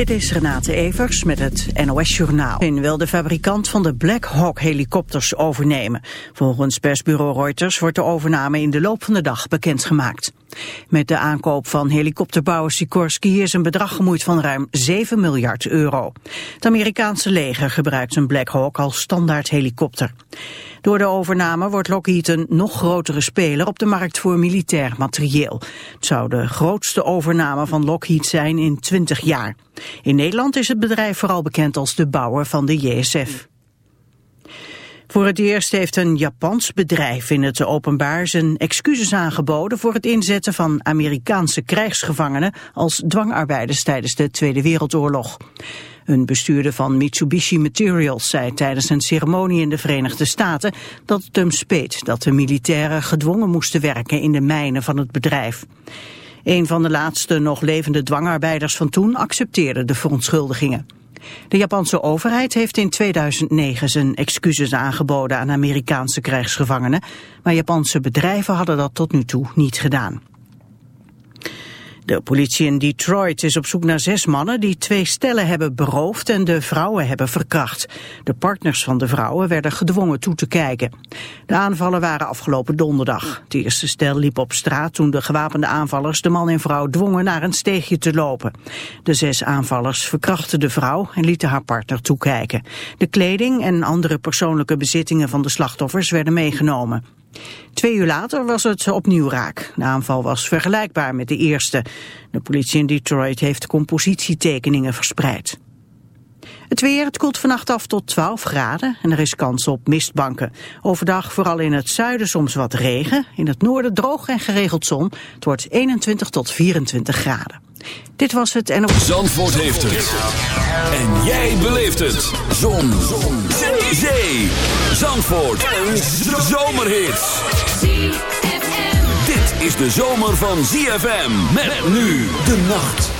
Dit is Renate Evers met het NOS Journaal. In wil de fabrikant van de Black Hawk helikopters overnemen. Volgens persbureau Reuters wordt de overname in de loop van de dag bekendgemaakt. Met de aankoop van helikopterbouwer Sikorsky is een bedrag gemoeid van ruim 7 miljard euro. Het Amerikaanse leger gebruikt een Black Hawk als standaard helikopter. Door de overname wordt Lockheed een nog grotere speler op de markt voor militair materieel. Het zou de grootste overname van Lockheed zijn in 20 jaar. In Nederland is het bedrijf vooral bekend als de bouwer van de JSF. Voor het eerst heeft een Japans bedrijf in het openbaar zijn excuses aangeboden voor het inzetten van Amerikaanse krijgsgevangenen als dwangarbeiders tijdens de Tweede Wereldoorlog. Een bestuurder van Mitsubishi Materials zei tijdens een ceremonie in de Verenigde Staten dat het hem speet dat de militairen gedwongen moesten werken in de mijnen van het bedrijf. Een van de laatste nog levende dwangarbeiders van toen accepteerde de verontschuldigingen. De Japanse overheid heeft in 2009 zijn excuses aangeboden aan Amerikaanse krijgsgevangenen, maar Japanse bedrijven hadden dat tot nu toe niet gedaan. De politie in Detroit is op zoek naar zes mannen die twee stellen hebben beroofd en de vrouwen hebben verkracht. De partners van de vrouwen werden gedwongen toe te kijken. De aanvallen waren afgelopen donderdag. Het eerste stel liep op straat toen de gewapende aanvallers de man en vrouw dwongen naar een steegje te lopen. De zes aanvallers verkrachten de vrouw en lieten haar partner toekijken. De kleding en andere persoonlijke bezittingen van de slachtoffers werden meegenomen. Twee uur later was het opnieuw raak. De aanval was vergelijkbaar met de eerste. De politie in Detroit heeft compositietekeningen verspreid. Het weer, het koelt vannacht af tot 12 graden en er is kans op mistbanken. Overdag vooral in het zuiden soms wat regen. In het noorden droog en geregeld zon. Het wordt 21 tot 24 graden. Dit was het en op... Zandvoort heeft het. En jij beleeft het. Zon. zon. Zee. Zee. Zandvoort. Een zomerhit. Dit is de zomer van ZFM. Met nu de nacht.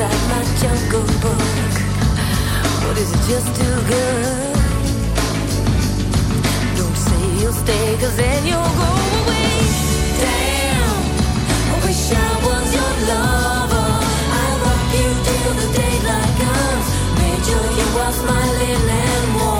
inside my jungle book. What is it just too good? Don't say you'll stay, cause then you'll go away. Damn, I wish I was your lover. I rock you till the daylight comes. Made sure you wash smiling and warm.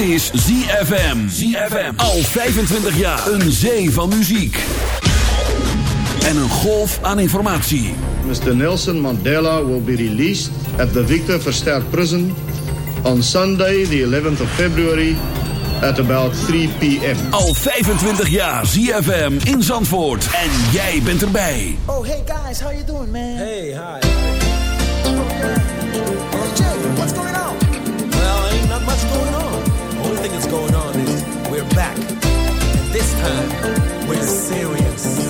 Is ZFM. ZFM. Al 25 jaar. Een zee van muziek. En een golf aan informatie. Mr. Nelson Mandela will be released at the Victor Verster Prison on Sunday, the 11th of February, at about 3 p.m. Al 25 jaar ZFM in Zandvoort. En jij bent erbij. Oh, hey guys, how you doing, man? Hey, hi. This time, we're serious.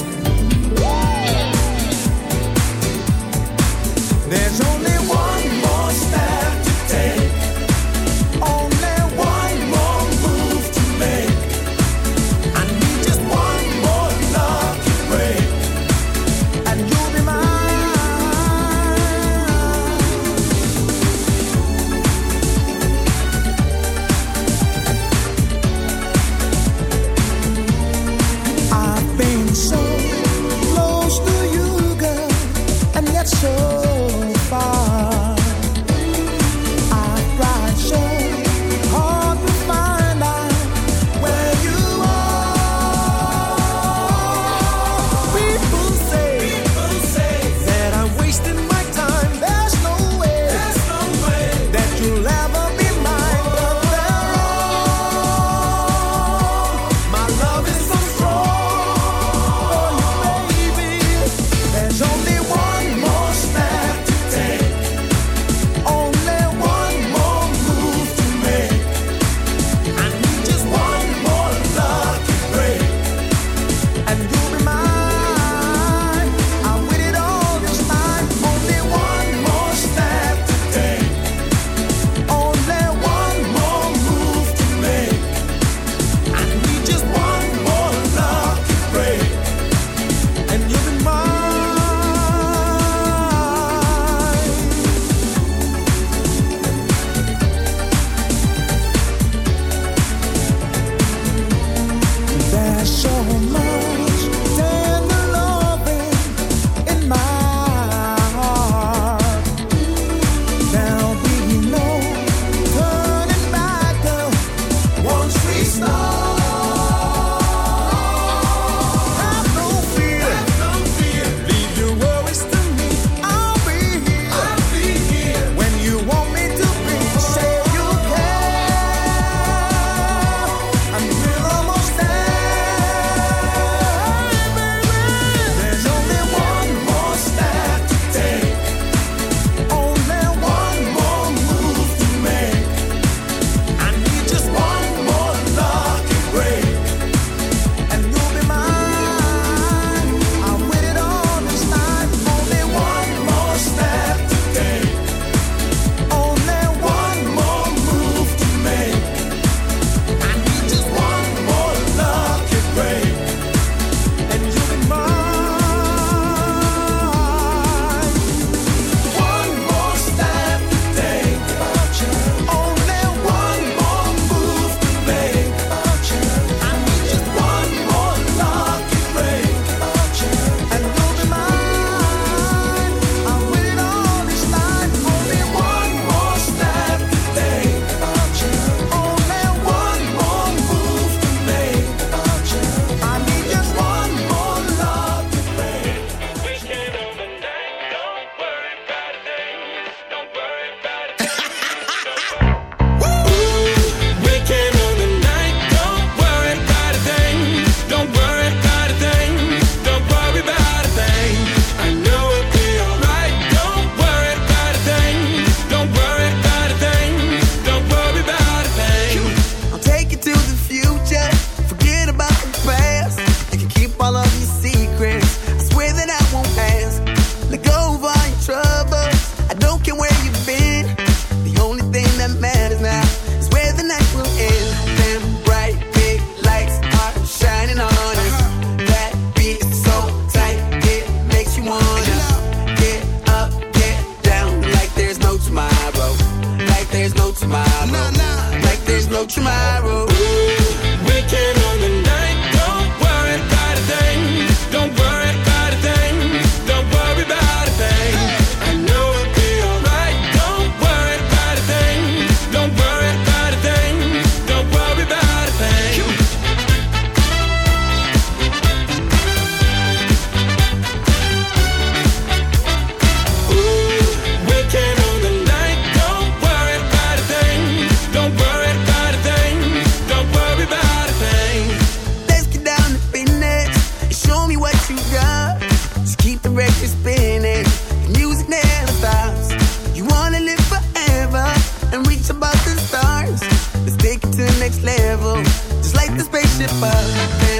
just like the spaceship up.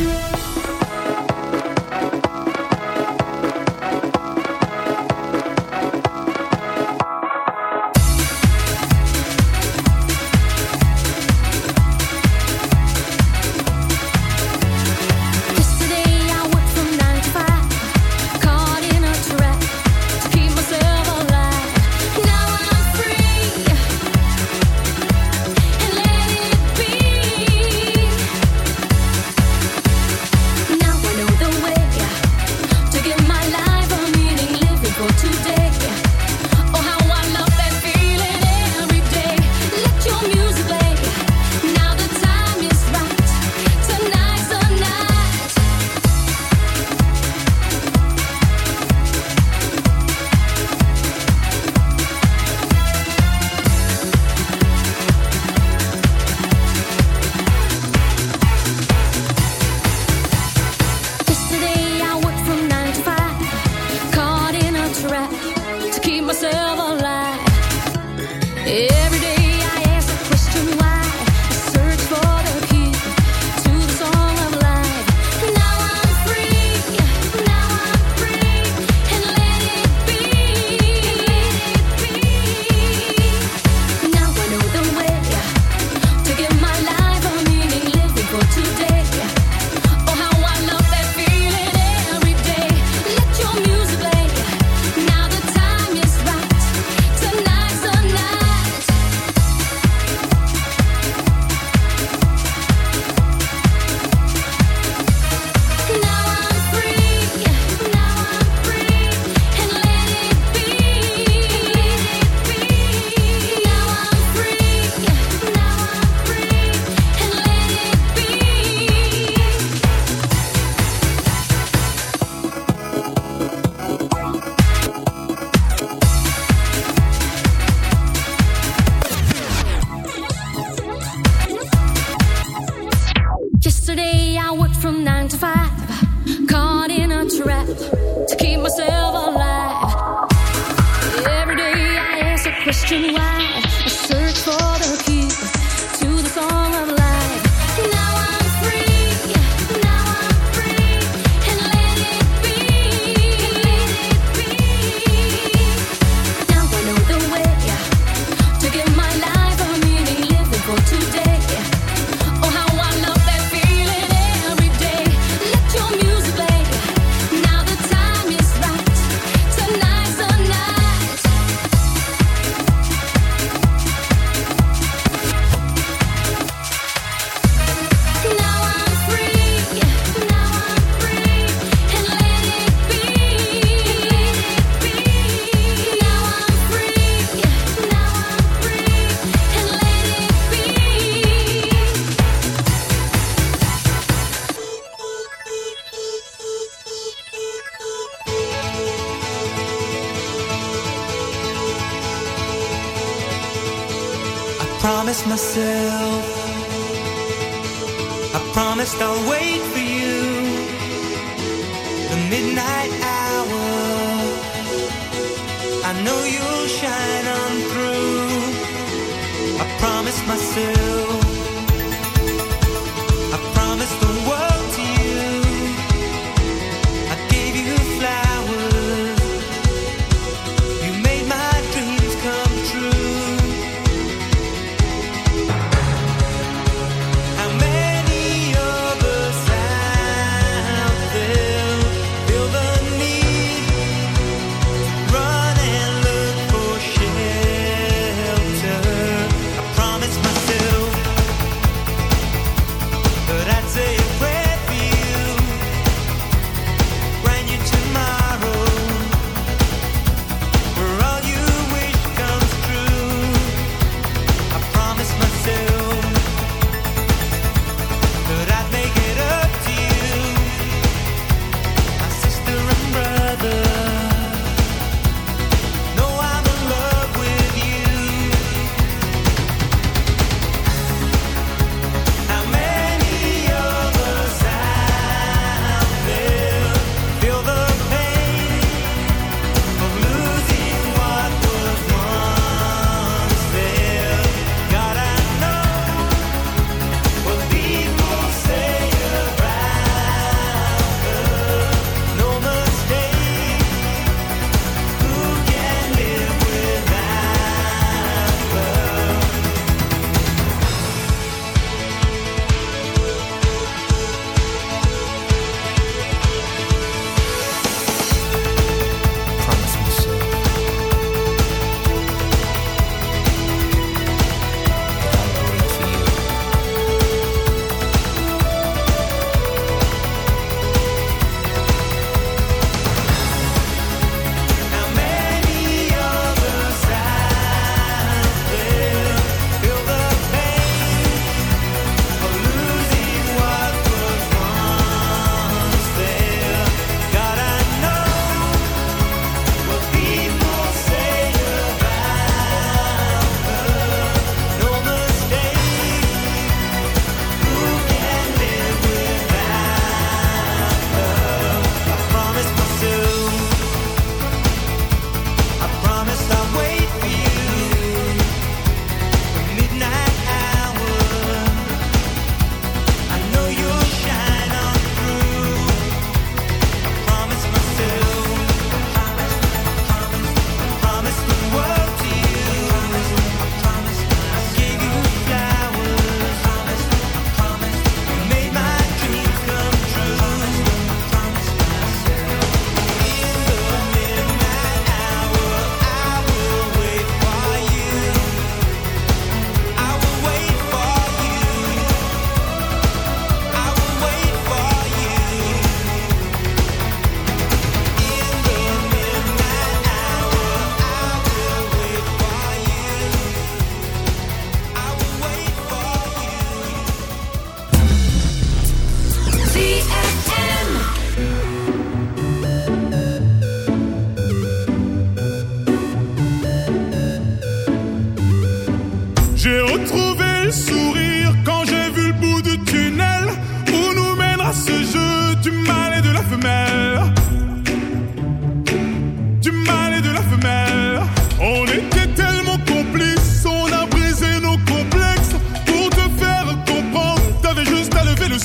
Promised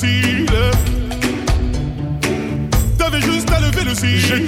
le. T'avais juste à lever le cil.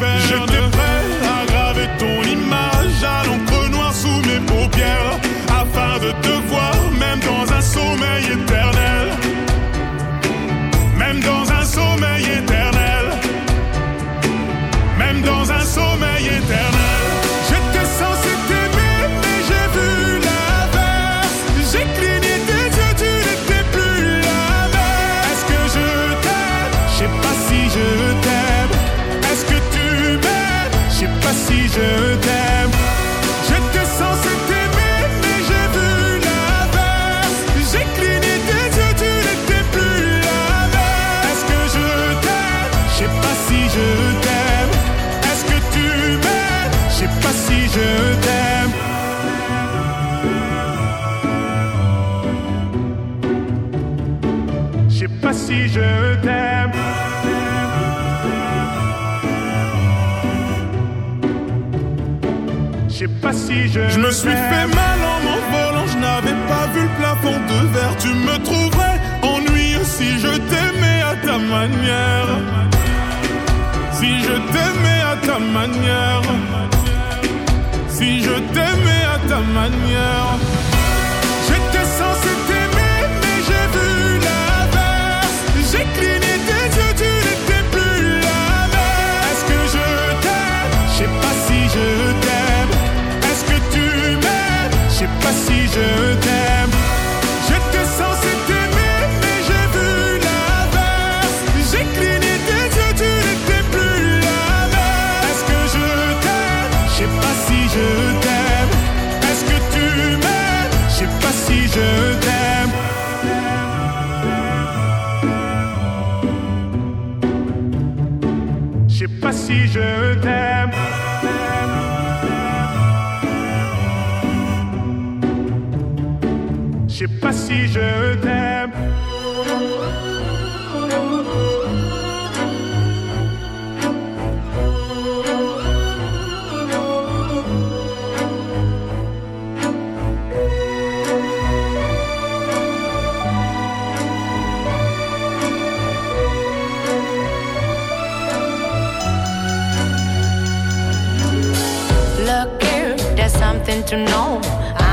Je te prête. me si je t'aime. There's something to know.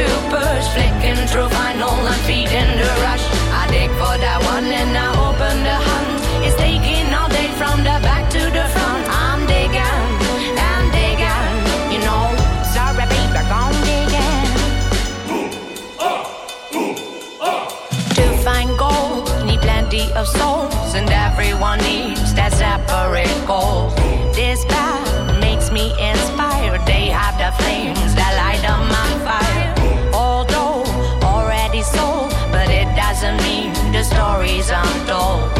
to push, flicking through vinyl and feeding the rush. I dig for that one and I open the hunt. It's taking all day from the back to the front. I'm digging, I'm digging, you know. Sorry, baby, I'm digging. Ooh, uh, ooh, uh. To find gold, need plenty of souls, and everyone needs that separate gold. doll.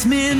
It's midnight.